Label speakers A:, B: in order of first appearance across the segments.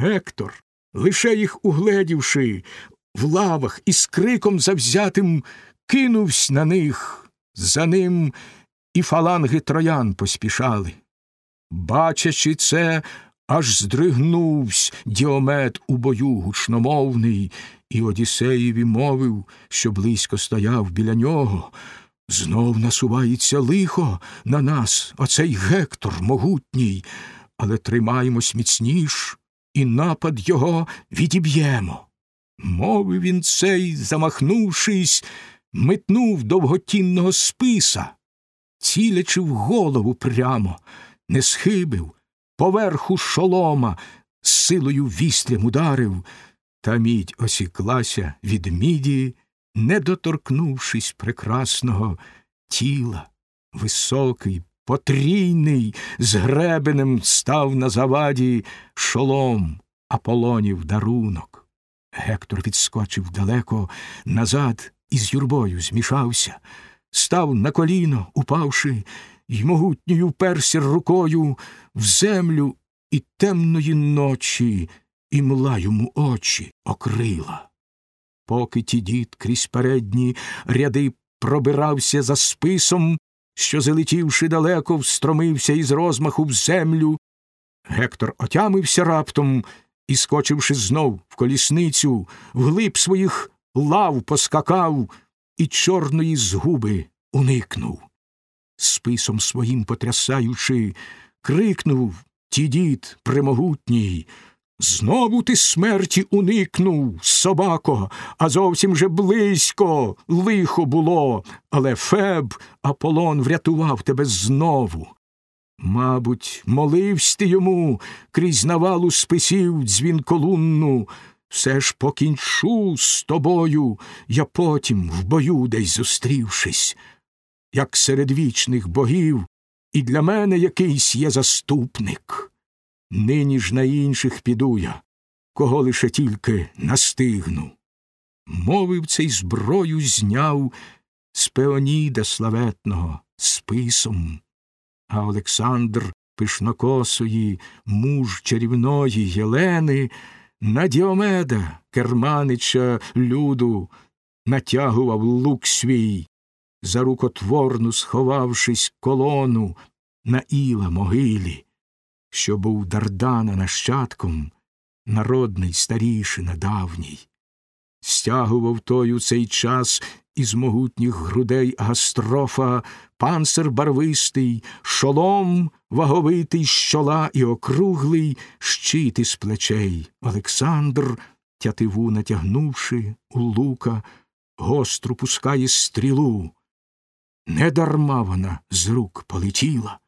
A: Гектор, лише їх угледівши, в лавах із криком завзятим кинувсь на них, за ним і фаланги троян поспішали. Бачачи це, аж здригнувсь діомет у бою гучномовний, і Одіссеєві мовив, що близько стояв біля нього. Знов насувається лихо на нас, оцей Гектор могутній, але тримаємось міцніш, і напад його відіб'ємо. Мовив він цей, замахнувшись, метнув довготінного списа, цілячи в голову прямо, не схибив, поверху шолома, з силою вістрям ударив, та мідь осіклася від міді, не доторкнувшись прекрасного тіла, високий, потрійний, з гребенем став на заваді шолом Аполонів дарунок. Гектор відскочив далеко назад і з юрбою змішався, став на коліно, упавши, й могутньою вперся рукою в землю і темної ночі, і мла йому очі окрила. Поки ті дід крізь передні ряди пробирався за списом, що, залетівши далеко, встромився із розмаху в землю, Гектор отямився раптом і, скочивши знов в колісницю, вглиб своїх лав поскакав і чорної згуби уникнув. Списом своїм потрясаючи, крикнув ті дід примогутній. Знову ти смерті уникнув, собако, а зовсім же близько лихо було, але Феб Аполлон врятував тебе знову. Мабуть, моливсь ти йому крізь навалу списів дзвінколунну, все ж покінчу з тобою, я потім в бою десь зустрівшись, як серед вічних богів, і для мене якийсь є заступник. Нині ж на інших піду я, кого лише тільки настигну. Мовив цей зброю зняв з Пеоніда славетного списом, а Олександр пишнокосої, муж чарівної Єлени, на Діомеда, керманича люду, натягував лук свій, за рукотворну сховавшись колону на іла могилі що був Дардана нащадком, народний старішина давній, стягував той у цей час із могутніх грудей гастрофа панцир барвистий, шолом ваговитий щола і округлий, щит із плечей. Олександр, тятиву натягнувши у лука, гостру пускає стрілу. Недарма вона з рук полетіла,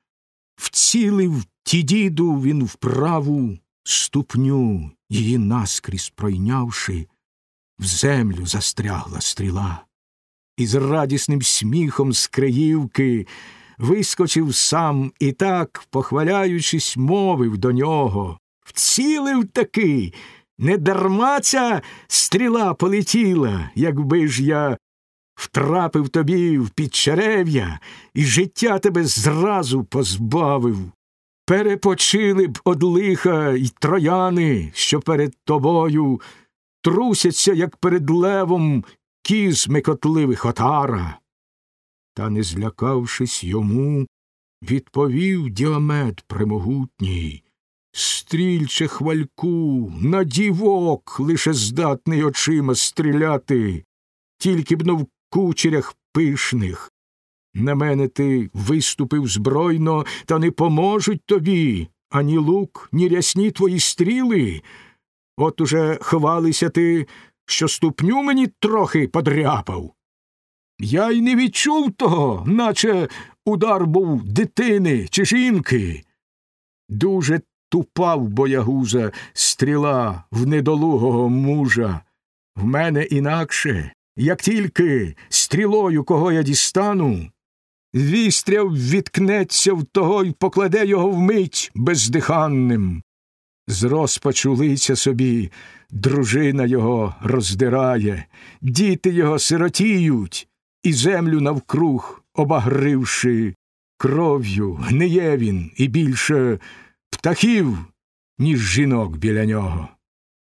A: вцілив Ті діду він вправу ступню, її наскрізь пройнявши, в землю застрягла стріла, і з радісним сміхом з Криївки вискочив сам і так, похваляючись, мовив до нього. Вцілив таки, не дарма ця стріла полетіла, якби ж я втрапив тобі в підчерев'я і життя тебе зразу позбавив. Перепочили б од лиха й трояни, що перед тобою трусяться, як перед левом, кіз микотливих отара. Та, не злякавшись йому, відповів діамет примогутній Стрільче хвальку, на дівок лише здатний очима стріляти, тільки б но в кучерях пишних, на мене ти виступив збройно, та не поможуть тобі ані лук, ні рясні твої стріли. От уже хвалися ти, що ступню мені трохи подряпав. Я й не відчув того, наче удар був дитини чи жінки. Дуже тупав боягуза стріла в недолугого мужа. В мене інакше, як тільки стрілою кого я дістану, Вістряв відкнеться в того й покладе його вмить бездиханним. З розпачу лиця собі дружина його роздирає, діти його сиротіють, і землю навкруг обагривши, кров'ю гниє він і більше птахів ніж жінок біля нього.